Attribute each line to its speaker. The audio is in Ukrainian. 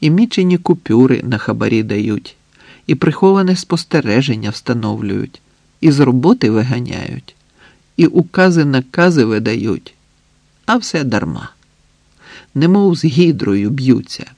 Speaker 1: і мічені купюри на хабарі дають, і приховане спостереження встановлюють, і з роботи виганяють, і укази накази видають, а все дарма. Немов з гідрою б'ються.